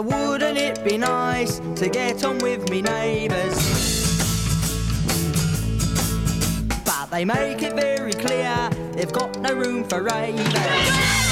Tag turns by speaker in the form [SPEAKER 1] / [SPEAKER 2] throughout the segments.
[SPEAKER 1] Wouldn't it be nice to get on with me neighbours? But they make it very clear they've got no room for ravers.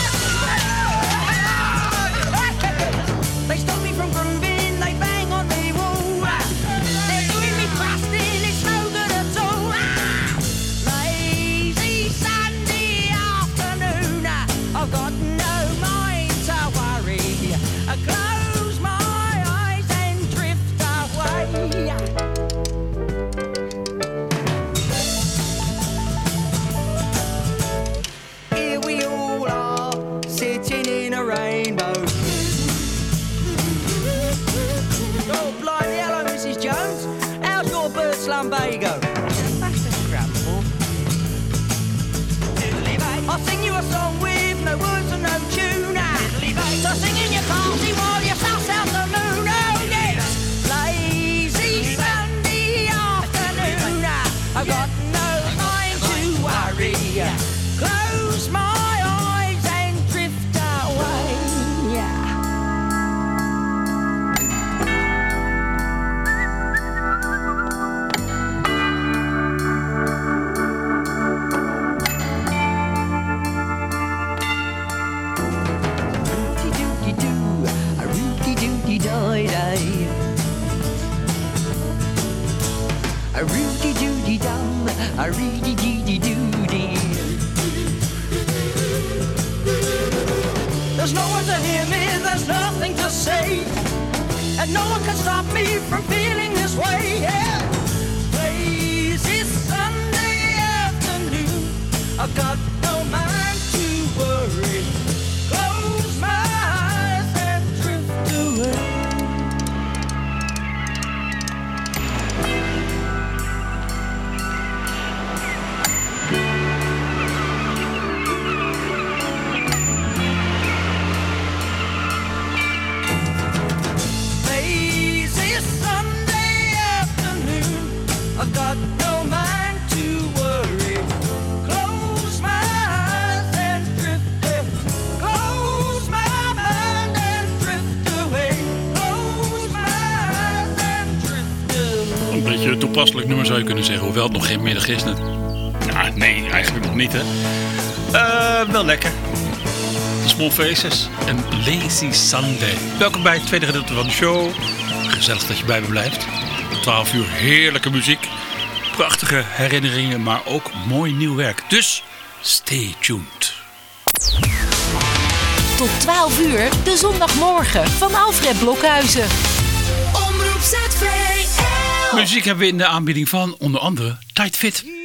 [SPEAKER 1] to hear me, there's nothing to say. And no one can stop me from feeling this way, yeah. Lazy Sunday afternoon, I've got
[SPEAKER 2] toepasselijk nummer zou je kunnen zeggen. Hoewel het nog geen middag is. Nou, nee, eigenlijk nog niet hè. Uh, wel lekker. De Small Faces en Lazy Sunday. Welkom bij het tweede gedeelte van de show. Gezellig dat je bij me blijft. 12 uur heerlijke muziek. Prachtige herinneringen, maar ook mooi nieuw werk. Dus stay tuned.
[SPEAKER 3] Tot 12 uur, de zondagmorgen van Alfred Blokhuizen.
[SPEAKER 2] Muziek hebben we in de aanbieding van onder andere Tight Fit.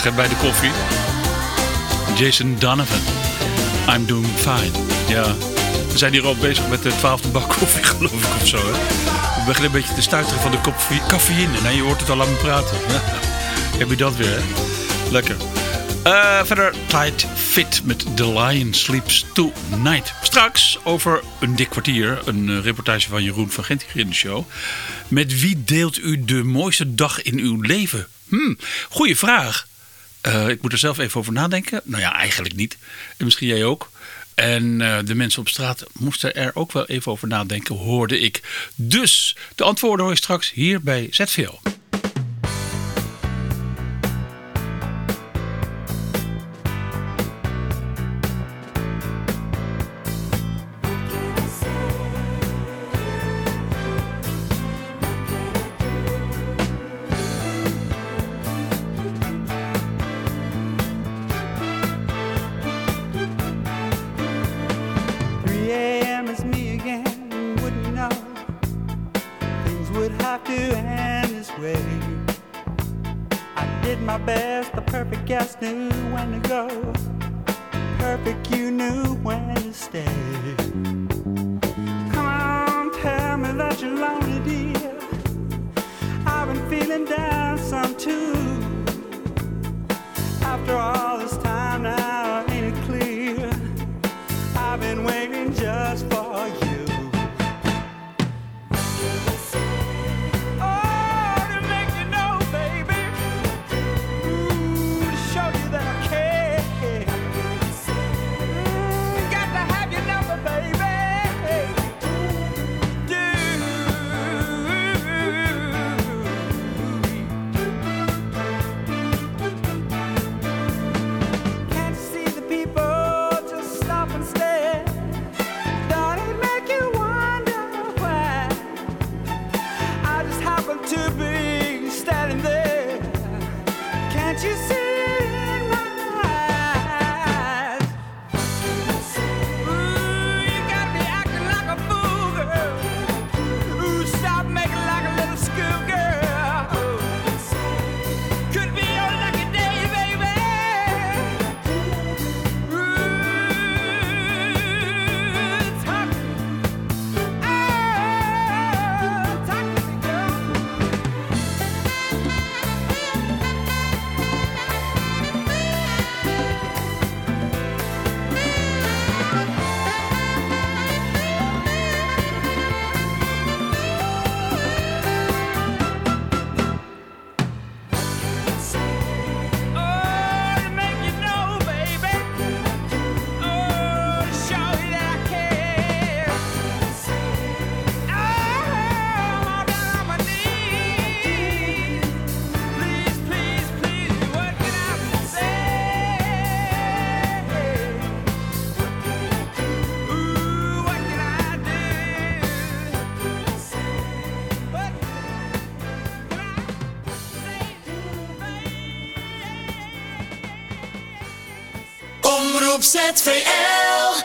[SPEAKER 4] Gezellig bij de koffie. Jason Donovan. I'm doing fine. Ja, we zijn hier al bezig met de twaalfde bak koffie, geloof ik, of zo. Hè? We beginnen een beetje te stuiteren van de koffie, cafeïne. Nee, je hoort het al aan me praten. Heb je dat weer? Lekker. Uh, verder Tight Fit met The Lion Sleeps Tonight. Straks over een dik kwartier een uh, reportage van Jeroen van Gent in de show. Met wie deelt u de mooiste dag in uw leven? Hm, goeie vraag. Uh, ik moet er zelf even over nadenken. Nou ja, eigenlijk niet. En misschien jij ook. En de mensen op straat moesten er ook wel even over nadenken, hoorde ik. Dus de antwoorden hoor je straks hier bij ZVL.
[SPEAKER 5] ZVL.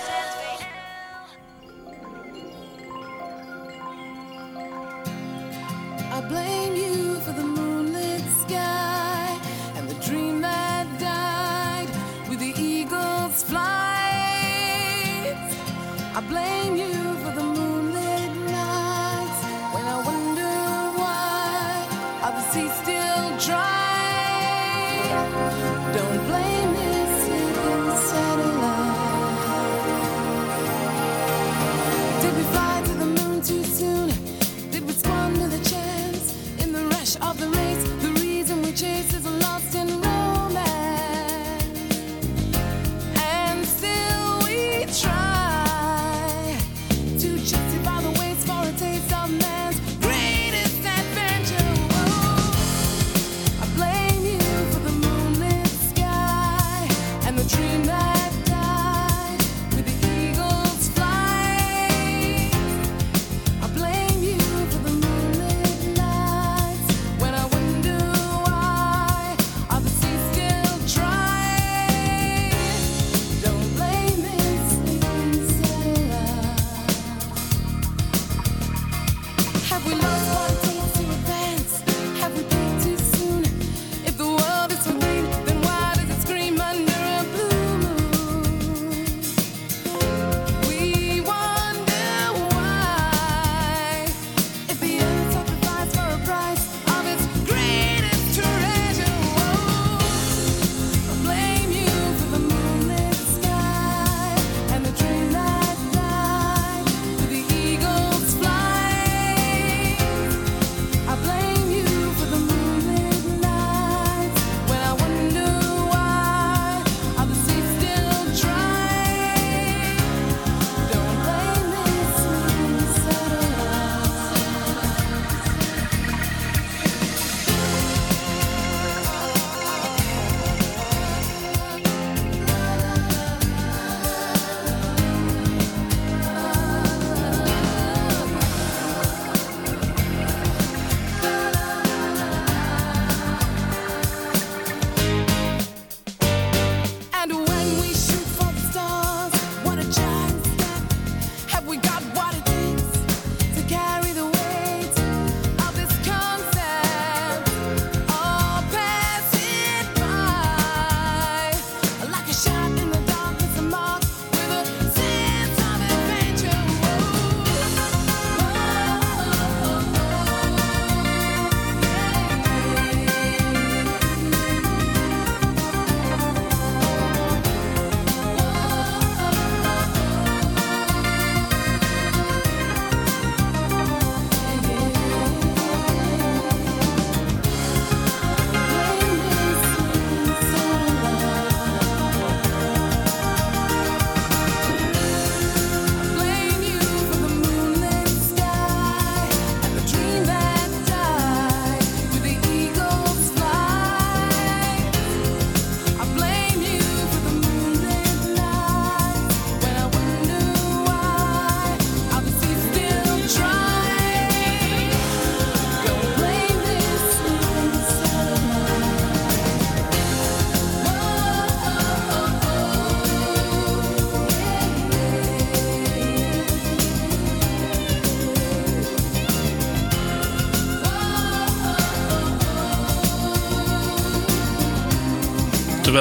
[SPEAKER 6] I blame you for the moonlit sky and the dream that died with the eagle's flight. I blame you for
[SPEAKER 2] the
[SPEAKER 6] moonlit nights when I wonder why are the seas still dry. Don't blame me.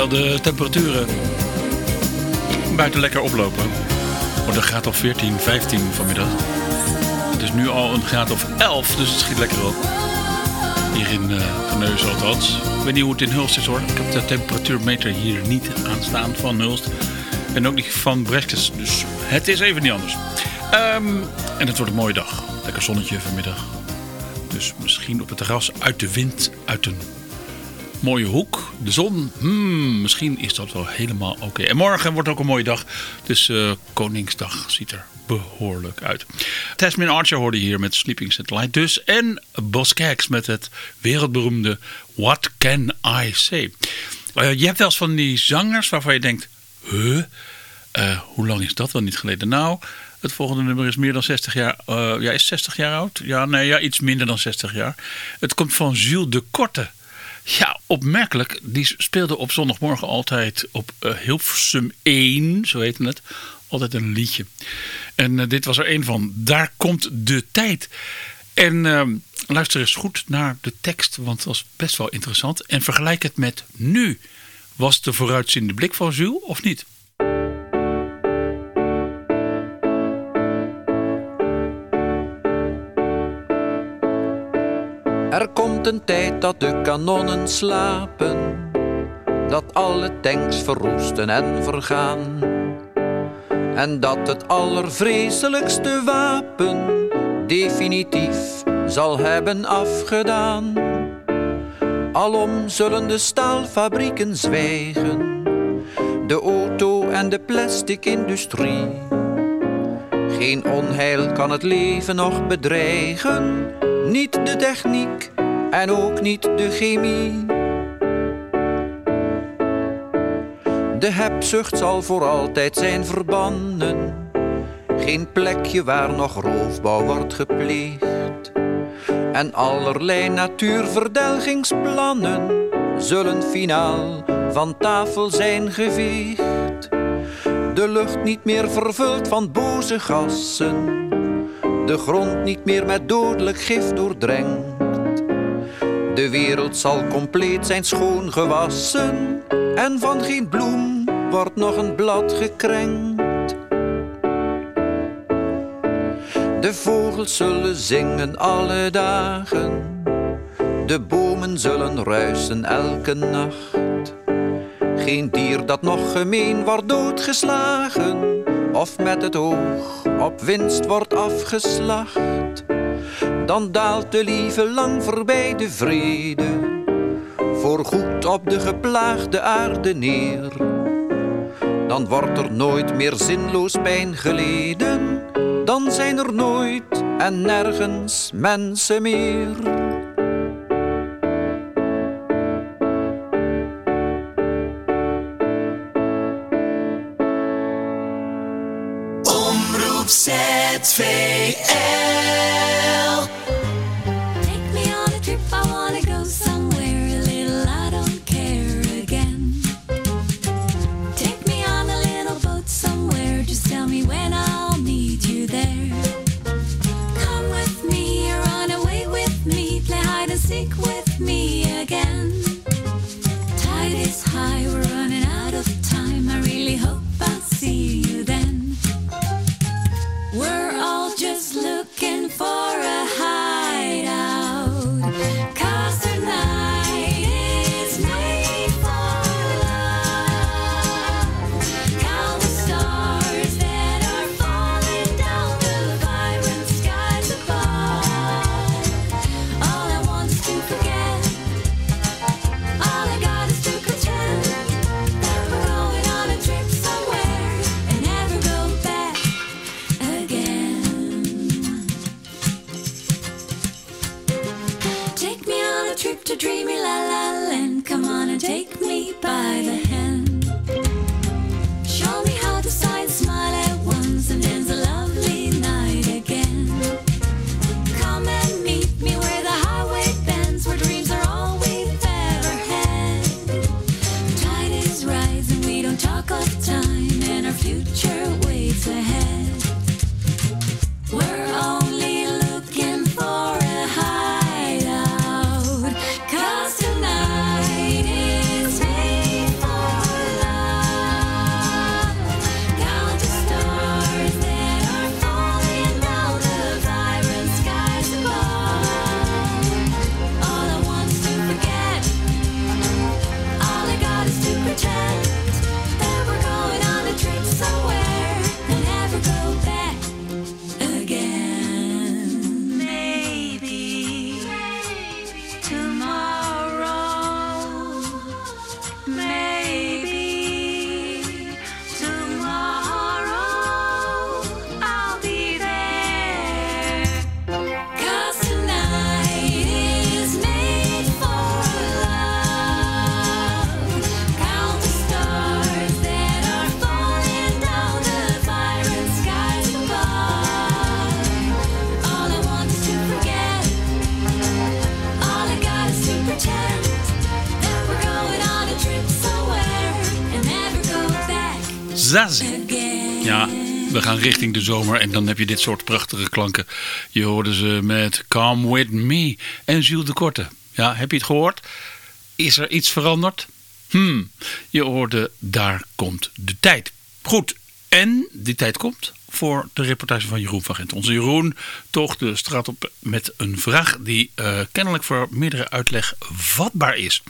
[SPEAKER 2] De temperaturen buiten lekker oplopen. Wordt een graad of 14, 15 vanmiddag. Het is nu al een graad of 11, dus het schiet lekker op. Hier in uh, althans. Ik weet niet hoe het in Hulst is hoor. Ik heb de temperatuurmeter hier niet aanstaan van Hulst. En ook niet van Breskes. Dus het is even niet anders. Um, en het wordt een mooie dag. Lekker zonnetje vanmiddag. Dus misschien op het terras uit de wind, uit een mooie hoek. De zon, hmm, misschien is dat wel helemaal oké. En morgen wordt ook een mooie dag. Dus uh, Koningsdag ziet er behoorlijk uit. Tasmin Archer hoorde hier met Sleeping Satellite dus. En Bos met het wereldberoemde What Can I Say. Uh, je hebt wel eens van die zangers waarvan je denkt... Huh? Uh, hoe lang is dat wel niet geleden? Nou, het volgende nummer is meer dan 60 jaar. Ja, is 60 jaar oud? Ja, nee, ja, iets minder dan 60 jaar. Het komt van Jules de Korte. Ja, opmerkelijk. Die speelde op zondagmorgen altijd op uh, Hilversum 1, zo heette het. Altijd een liedje. En uh, dit was er een van. Daar komt de tijd. En uh, luister eens goed naar de tekst, want het was best wel interessant. En vergelijk het met nu. Was de vooruitziende blik van Jules of niet?
[SPEAKER 7] Komt een tijd dat de kanonnen slapen, dat alle tanks verroesten en vergaan. En dat het allervreselijkste wapen definitief zal hebben afgedaan. Alom zullen de staalfabrieken zwijgen, de auto en de plastic industrie. Geen onheil kan het leven nog bedreigen niet de techniek en ook niet de chemie. De hebzucht zal voor altijd zijn verbannen. Geen plekje waar nog roofbouw wordt gepleegd. En allerlei natuurverdelgingsplannen zullen finaal van tafel zijn geveegd. De lucht niet meer vervuld van boze gassen de grond niet meer met dodelijk gif doordrenkt. De wereld zal compleet zijn schoon gewassen en van geen bloem wordt nog een blad gekrenkt. De vogels zullen zingen alle dagen, de bomen zullen ruisen elke nacht. Geen dier dat nog gemeen wordt doodgeslagen of met het oog op winst wordt afgeslacht, dan daalt de lieve lang voorbij de vrede, voor goed op de geplaagde aarde neer. Dan wordt er nooit meer zinloos pijn geleden, dan zijn er nooit en nergens mensen meer.
[SPEAKER 2] ZVL. Ja, we gaan richting de zomer en dan heb je dit soort prachtige klanken. Je hoorde ze met Come With Me en Jules de Korte. Ja, heb je het gehoord? Is er iets veranderd? Hmm, je hoorde Daar komt de tijd. Goed, en die tijd komt voor de reportage van Jeroen van Gent. Onze Jeroen toch de straat op met een vraag die uh, kennelijk voor meerdere uitleg vatbaar is.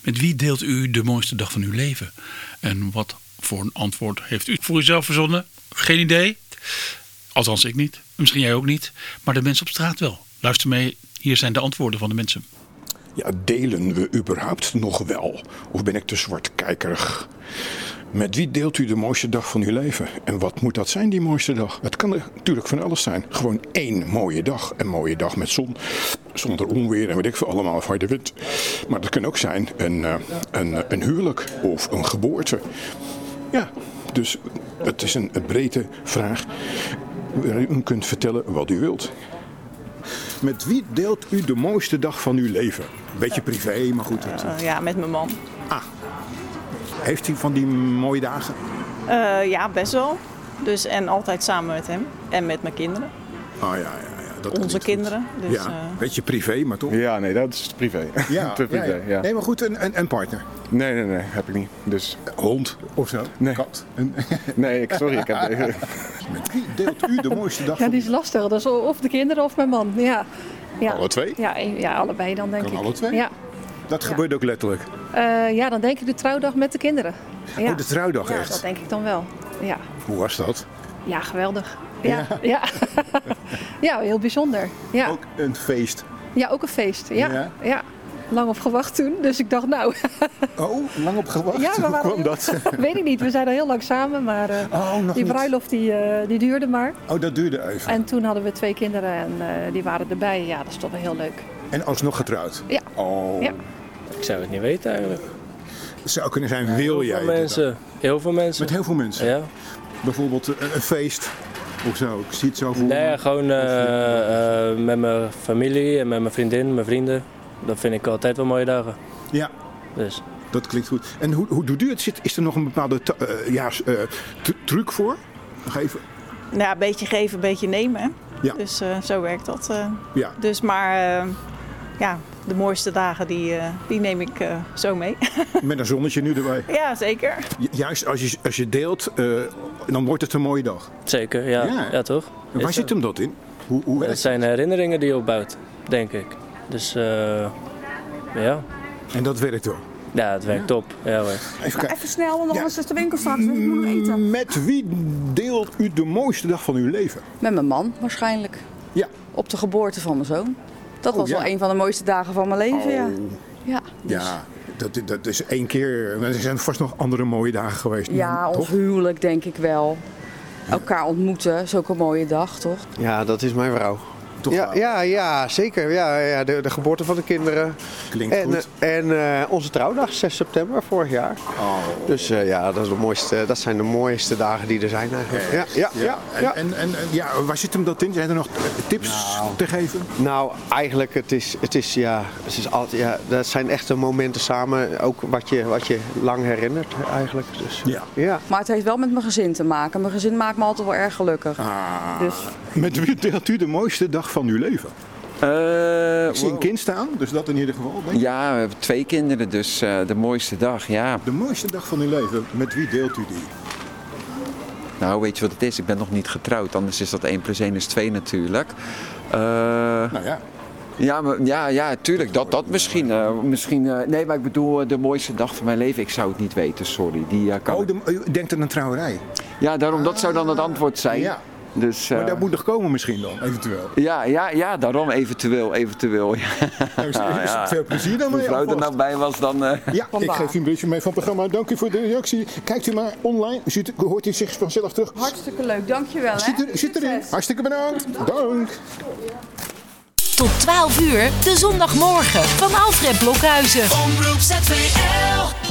[SPEAKER 2] Met wie deelt u de mooiste dag van uw leven? En wat voor een antwoord heeft u voor uzelf verzonnen? Geen idee. Althans, ik niet. Misschien jij ook niet. Maar de mensen op straat wel. Luister mee, hier zijn de antwoorden van de mensen.
[SPEAKER 8] Ja, delen we überhaupt nog wel? Of ben ik te zwartkijkerig? Met wie deelt u de mooiste dag van uw leven? En wat moet dat zijn, die mooiste dag? Het kan natuurlijk van alles zijn. Gewoon één mooie dag. Een mooie dag met zon, zonder onweer en weet ik veel allemaal, of harde wind. Maar dat kan ook zijn een, uh, een, een huwelijk of een geboorte. Ja, dus het is een, een brede vraag waar u kunt vertellen wat u wilt. Met wie deelt u de mooiste dag van uw leven? Beetje privé, maar goed.
[SPEAKER 9] Uh, ja, met mijn man.
[SPEAKER 8] Ah. Heeft u van die mooie dagen?
[SPEAKER 9] Uh, ja, best wel. Dus, en altijd samen met hem. En met mijn kinderen.
[SPEAKER 8] Ah ja, ja. Ja dat
[SPEAKER 9] Onze kinderen. Dus,
[SPEAKER 8] ja, uh... beetje privé, maar toch?
[SPEAKER 10] Ja, nee, dat is privé.
[SPEAKER 8] Ja,
[SPEAKER 10] Te privé,
[SPEAKER 8] ja, ja.
[SPEAKER 10] ja.
[SPEAKER 8] Nee, maar goed, een, een, een partner.
[SPEAKER 10] Nee, nee, nee, heb ik niet. Dus...
[SPEAKER 8] Hond of zo?
[SPEAKER 10] Nee.
[SPEAKER 8] Kat? Een...
[SPEAKER 10] nee, ik, sorry, ik heb...
[SPEAKER 8] Met wie deelt u de mooiste dag
[SPEAKER 11] Ja, die is lastig. Dat is of de kinderen of mijn man. Ja. ja.
[SPEAKER 8] Alle twee?
[SPEAKER 11] Ja, ja, allebei dan denk
[SPEAKER 8] Kan
[SPEAKER 11] ik.
[SPEAKER 8] alle twee?
[SPEAKER 11] Ja.
[SPEAKER 8] Dat gebeurt ook letterlijk.
[SPEAKER 11] Uh, ja, dan denk ik de trouwdag met de kinderen. Ja.
[SPEAKER 8] Oh, de trouwdag
[SPEAKER 11] ja,
[SPEAKER 8] echt?
[SPEAKER 11] dat denk ik dan wel. Ja.
[SPEAKER 8] Hoe was dat?
[SPEAKER 11] Ja, geweldig. Ja, ja. ja heel bijzonder. Ja.
[SPEAKER 8] Ook een feest.
[SPEAKER 11] Ja, ook een feest. Ja.
[SPEAKER 8] Ja.
[SPEAKER 11] ja. Lang op gewacht toen, dus ik dacht nou...
[SPEAKER 8] oh, lang op gewacht?
[SPEAKER 11] Ja,
[SPEAKER 8] Hoe kwam dat?
[SPEAKER 11] Weet ik niet, we zijn er heel lang samen, maar uh,
[SPEAKER 8] oh,
[SPEAKER 11] die
[SPEAKER 8] niet.
[SPEAKER 11] bruiloft die, uh, die duurde maar.
[SPEAKER 8] Oh, dat duurde even.
[SPEAKER 11] En toen hadden we twee kinderen en uh, die waren erbij. Ja, dat is toch wel heel leuk.
[SPEAKER 8] En alsnog getrouwd?
[SPEAKER 11] Ja.
[SPEAKER 8] Oh.
[SPEAKER 11] Ja.
[SPEAKER 12] Ik zou het niet weten eigenlijk.
[SPEAKER 8] Het zou kunnen zijn, wil
[SPEAKER 12] heel
[SPEAKER 8] jij
[SPEAKER 12] veel mensen. Heel veel mensen.
[SPEAKER 8] Met heel veel mensen?
[SPEAKER 12] Ja.
[SPEAKER 8] Bijvoorbeeld een, een feest of zo? Ik zie het zo voor
[SPEAKER 12] Nee, gewoon uh, uh, met mijn familie en met mijn vriendin, mijn vrienden. Dat vind ik altijd wel mooie dagen.
[SPEAKER 8] Ja.
[SPEAKER 12] Dus.
[SPEAKER 8] Dat klinkt goed. En hoe, hoe doet u het? Is er nog een bepaalde uh, ja, truc voor? Nog even.
[SPEAKER 9] Ja, een beetje geven, een beetje nemen. Hè?
[SPEAKER 8] Ja.
[SPEAKER 9] Dus zo werkt dat.
[SPEAKER 8] ja.
[SPEAKER 9] Dus maar ja, de mooiste dagen die, uh, die neem ik uh, zo mee.
[SPEAKER 8] Met een zonnetje nu erbij.
[SPEAKER 9] Ja, zeker.
[SPEAKER 8] Juist als je, als je deelt, uh, dan wordt het een mooie dag.
[SPEAKER 12] Zeker, ja. Ja, ja toch?
[SPEAKER 8] En waar
[SPEAKER 12] Is
[SPEAKER 8] zit hem dat in? Hoe, hoe
[SPEAKER 12] dat zijn herinneringen die je opbouwt, denk ik. Dus ja.
[SPEAKER 8] En dat werkt wel?
[SPEAKER 12] Ja, het werkt top. Ja, hoor.
[SPEAKER 13] Even, snel, want anders ja. is de winkel straks. Ik moet nog eten.
[SPEAKER 8] Met wie deelt u de mooiste dag van uw leven?
[SPEAKER 14] Met mijn man waarschijnlijk.
[SPEAKER 8] Ja.
[SPEAKER 14] Op de geboorte van mijn zoon. Dat
[SPEAKER 8] oh,
[SPEAKER 14] was
[SPEAKER 8] ja.
[SPEAKER 14] wel een van de mooiste dagen van mijn leven,
[SPEAKER 8] oh.
[SPEAKER 14] ja. Ja, dus.
[SPEAKER 8] ja dat, dat is één keer. Er zijn vast nog andere mooie dagen geweest.
[SPEAKER 14] Ja, ons huwelijk denk ik wel. Elkaar ontmoeten, zulke mooie dag, toch?
[SPEAKER 15] Ja, dat is mijn vrouw.
[SPEAKER 8] Toch
[SPEAKER 15] ja, ja, ja, zeker. Ja, ja, de, de geboorte van de kinderen.
[SPEAKER 8] Klinkt
[SPEAKER 15] en,
[SPEAKER 8] goed.
[SPEAKER 15] En uh, onze trouwdag, 6 september vorig jaar.
[SPEAKER 8] Oh.
[SPEAKER 15] Dus uh, ja, dat, is de mooiste, dat zijn de mooiste dagen die er zijn eigenlijk. Ja, ja, ja, ja,
[SPEAKER 8] en. En, en, ja, waar zit hem dat in? Zijn er nog tips
[SPEAKER 15] nou,
[SPEAKER 8] te geven?
[SPEAKER 15] Nou, eigenlijk, het is, het is, ja, het is altijd, ja, dat zijn echte momenten samen. Ook wat je, wat je lang herinnert eigenlijk. Dus,
[SPEAKER 8] ja.
[SPEAKER 15] ja.
[SPEAKER 14] Maar het heeft wel met mijn gezin te maken. Mijn gezin maakt me altijd wel erg gelukkig.
[SPEAKER 8] Ah.
[SPEAKER 14] Dus.
[SPEAKER 8] Met wie deelt u de mooiste dag van uw leven?
[SPEAKER 16] Uh,
[SPEAKER 8] ik zie een kind staan, dus dat in ieder geval. Denk
[SPEAKER 16] ja, we hebben twee kinderen, dus uh, de mooiste dag, ja.
[SPEAKER 8] De mooiste dag van uw leven, met wie deelt u die?
[SPEAKER 16] Nou, weet je wat het is? Ik ben nog niet getrouwd, anders is dat 1 plus 1 is 2 natuurlijk. Uh,
[SPEAKER 8] nou ja.
[SPEAKER 16] Ja, maar, ja, ja, tuurlijk, dat, dat misschien. Uh, misschien uh, nee, maar ik bedoel de mooiste dag van mijn leven. Ik zou het niet weten, sorry. Die, kan
[SPEAKER 8] oh, de, u denkt aan een trouwerij?
[SPEAKER 16] Ja, daarom, dat zou dan het antwoord zijn.
[SPEAKER 8] Ja.
[SPEAKER 16] Dus,
[SPEAKER 8] maar dat moet nog komen misschien dan, eventueel.
[SPEAKER 16] Ja, ja, ja daarom eventueel, eventueel. Ja.
[SPEAKER 8] Nou, is, is veel plezier dan mee.
[SPEAKER 16] Als mevrouw er nou bij was, dan... Uh...
[SPEAKER 8] Ja, Vandaag. ik geef u een beetje mee van het programma. Dank u voor de reactie. Kijkt u maar online. Ziet, hoort u zich vanzelf terug.
[SPEAKER 14] Hartstikke leuk, dankjewel. Hè?
[SPEAKER 8] Zit, er, zit erin. Hartstikke bedankt. Dank.
[SPEAKER 6] Tot 12 uur, de zondagmorgen van Alfred Blokhuizen.
[SPEAKER 17] Omroep ZVL.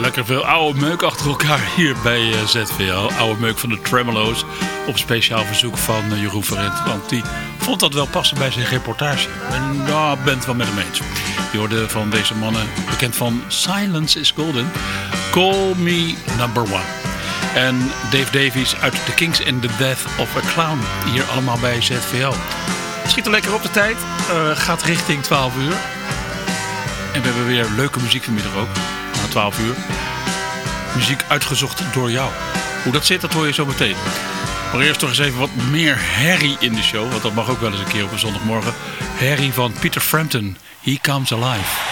[SPEAKER 17] Lekker veel oude meuk achter elkaar hier bij eh, ZVL. Oude meuk van de Tremolo's. Op speciaal verzoek van eh, Jeroen Verrent. Want die vond dat wel passen bij zijn reportage. En ja, bent wel met hem eens. Je hoorde van deze mannen, bekend van Silence is Golden. Call Me Number One. En Dave Davies uit The Kings and the Death of a Clown. Hier allemaal bij ZVL. Schiet er lekker op de tijd. Eh, gaat richting 12 uur. En we hebben weer leuke muziek vanmiddag ook. Na 12 uur. Muziek uitgezocht door jou. Hoe dat zit, dat hoor je zo meteen. Maar eerst toch eens even wat meer herrie in de show. Want dat mag ook wel eens een keer op een zondagmorgen. Herrie van Peter Frampton. He Comes Alive.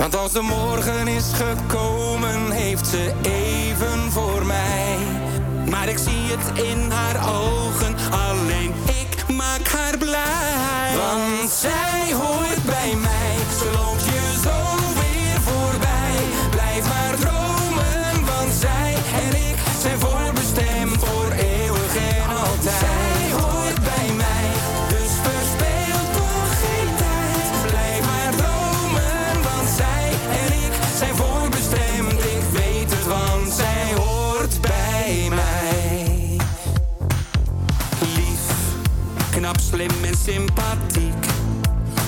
[SPEAKER 18] Want
[SPEAKER 19] als de morgen is gekomen, heeft ze even voor mij. Maar ik zie het in haar ogen, alleen ik maak haar blij. Want zij hoort bij mij, sympathiek.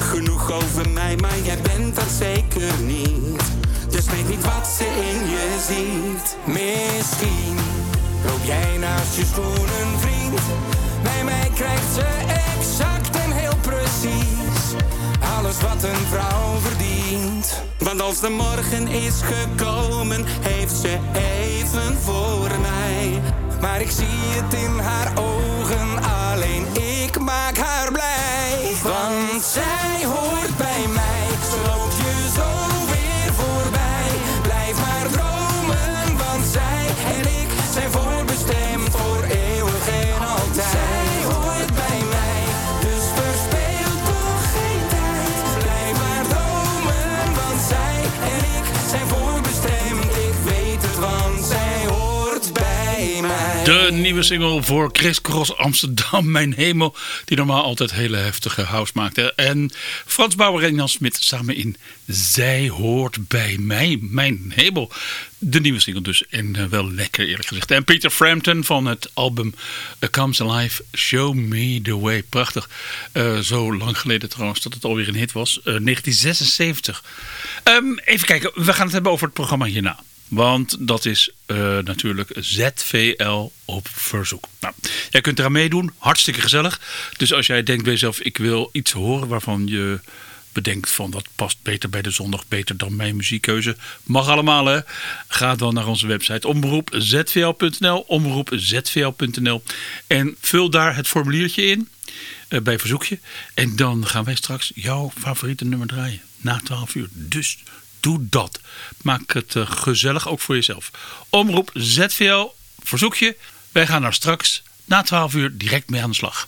[SPEAKER 19] Genoeg over mij, maar jij bent dat zeker niet. Dus weet niet wat ze in je ziet. Misschien loop jij naast je schoenen, vriend. Bij mij krijgt ze exact en heel precies alles wat een vrouw verdient. Want als de morgen is gekomen, heeft ze even voor mij. Maar ik zie het in haar ogen, alleen ik maak haar blij. Zij hoort bij mij,
[SPEAKER 2] De nieuwe single voor Chris Cross Amsterdam, Mijn Hemel. Die normaal altijd hele heftige house maakte. En Frans Bauer en Jan Smit samen in Zij hoort bij mij, Mijn Hemel. De nieuwe single dus. En eh, wel lekker eerlijk gezegd. En Peter Frampton van het album Comes Alive, Show Me The Way. Prachtig. Eh, zo lang geleden trouwens dat het alweer een hit was. Eh, 1976. Ehm, even kijken, we gaan het hebben over het programma hierna. Want dat is eh, natuurlijk ZVL op verzoek. Nou, jij kunt eraan meedoen. Hartstikke gezellig. Dus als jij denkt bij jezelf, ik wil iets horen waarvan je bedenkt van dat past beter bij de zondag, beter dan mijn muziekkeuze. Mag allemaal hè. Ga dan naar onze website omroepzvl.nl, omroepzvl.nl en vul daar het formuliertje in eh, bij verzoekje. En dan gaan wij straks jouw favoriete nummer draaien na 12 uur. Dus doe dat. Maak het eh, gezellig ook voor jezelf. Omroep ZVL, verzoekje. Wij gaan daar straks na 12 uur direct mee aan de slag.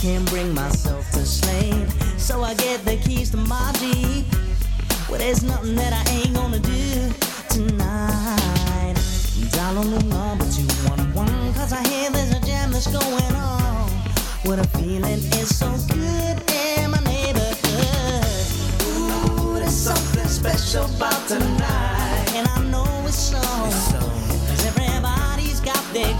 [SPEAKER 20] I bring so I get the keys to my Jeep. Well, there's nothing that I ain't gonna do tonight. Dial on the number 211, cause I hear there's a jam that's going on. What a feeling is so good in my neighborhood. Ooh, there's something special about tonight. And I know it's so, cause everybody's got their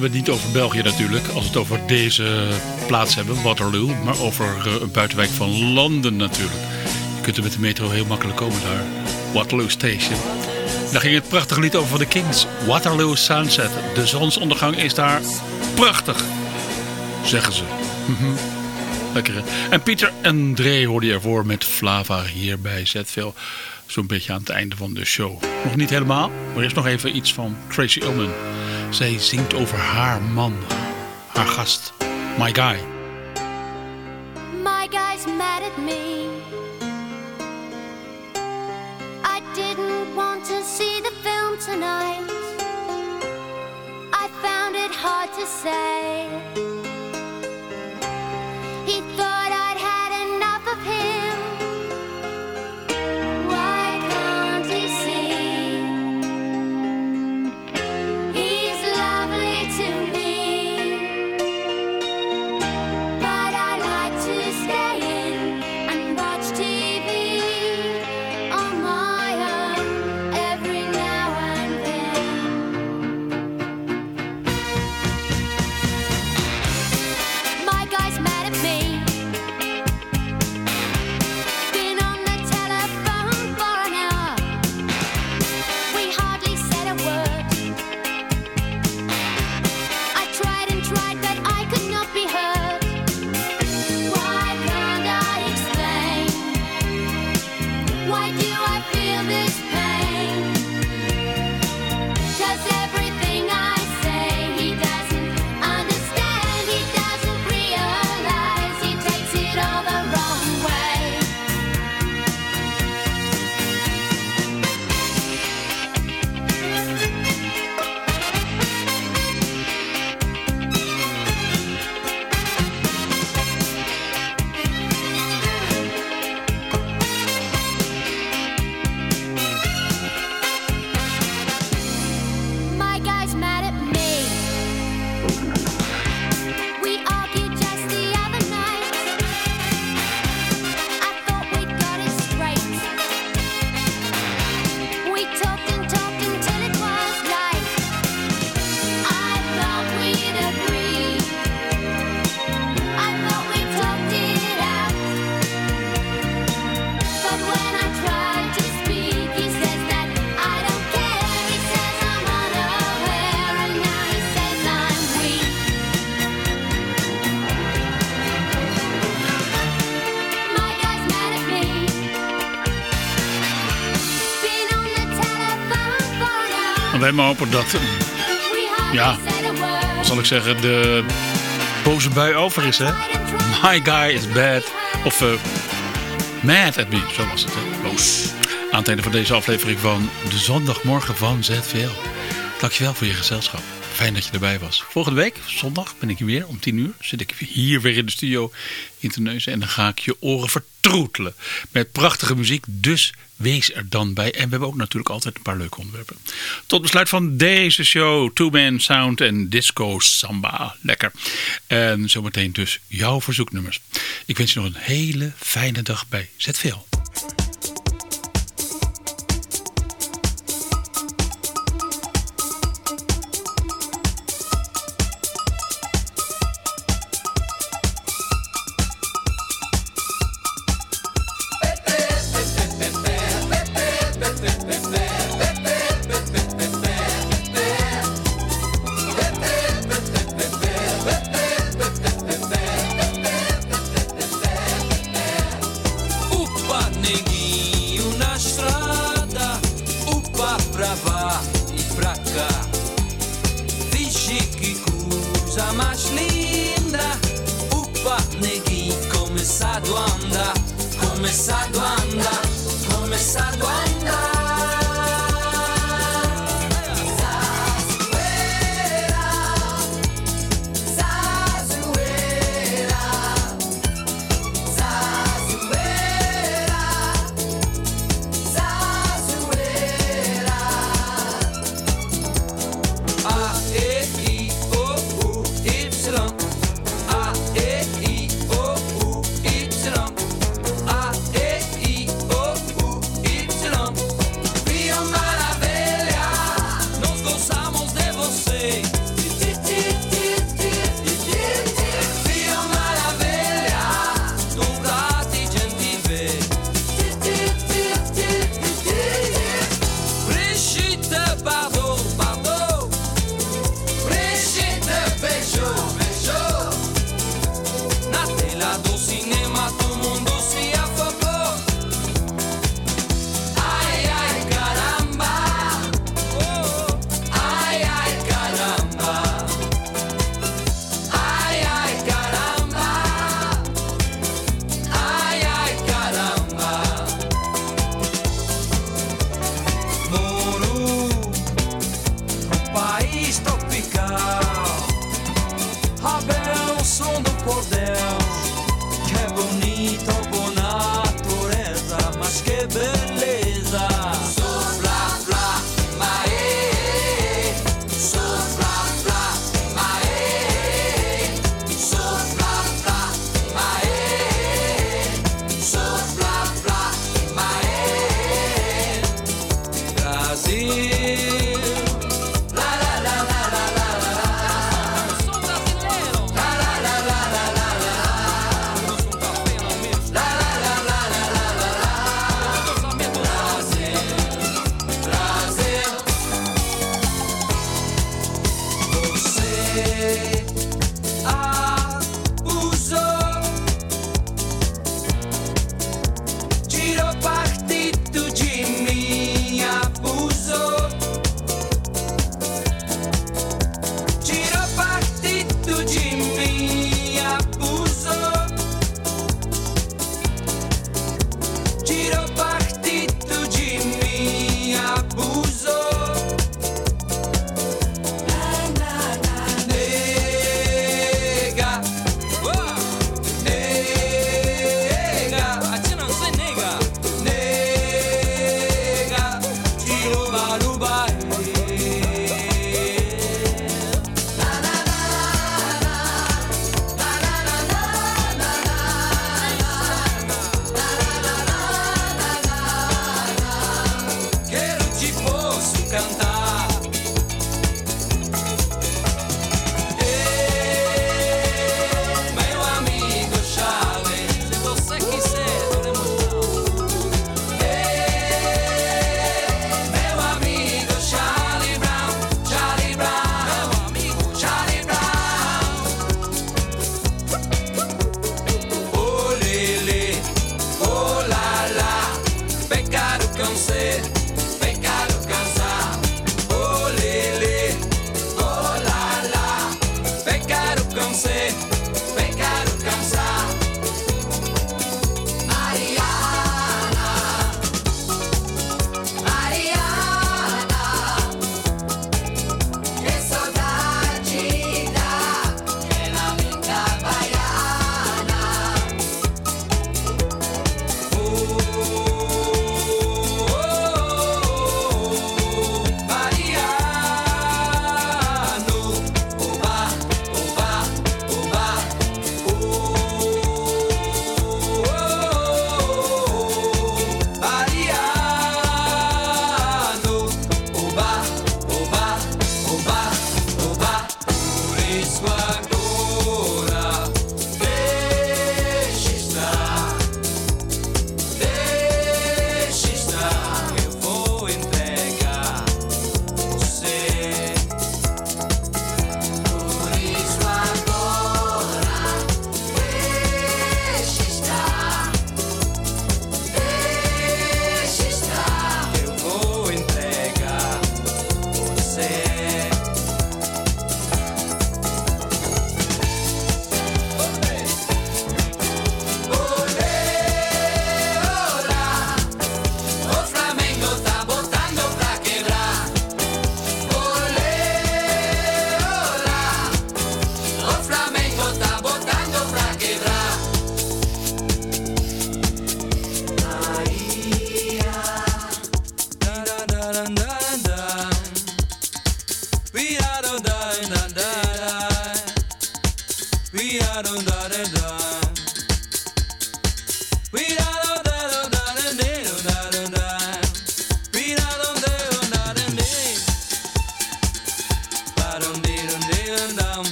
[SPEAKER 2] hebben het niet over België natuurlijk, als we het over deze plaats hebben, Waterloo. Maar over eh, een buitenwijk van Londen natuurlijk. Je kunt er met de metro heel makkelijk komen daar. Waterloo Station. Daar ging het prachtige lied over van de Kings. Waterloo Sunset. De zonsondergang is daar prachtig, zeggen ze. Mhm. Lekker hè? En Pieter en Dre hoorde je ervoor met Flava hier bij Zetveel. Zo'n beetje aan het einde van de show. Nog niet helemaal, maar eerst nog even iets van Tracy Ullman. Zij zingt over haar man, haar gast, My Guy.
[SPEAKER 3] My guy's mad at me. I didn't want to see the film tonight. I found it hard to say.
[SPEAKER 2] Hopen dat, ja, zal ik zeggen, de boze bui over is, hè? My guy is bad. Of eh, mad at me, zo was het, hè? Boos. Aan het einde van deze aflevering van de zondagmorgen van ZVL. Dankjewel voor je gezelschap. Fijn dat je erbij was. Volgende week, zondag, ben ik hier weer om 10 uur. Zit ik hier weer in de studio in te neuzen. En dan ga ik je oren vertroetelen. Met prachtige muziek. Dus wees er dan bij. En we hebben ook natuurlijk altijd een paar leuke onderwerpen. Tot besluit van deze show. Two Man Sound en Disco Samba. Lekker. En zometeen dus jouw verzoeknummers. Ik wens je nog een hele fijne dag bij ZVL.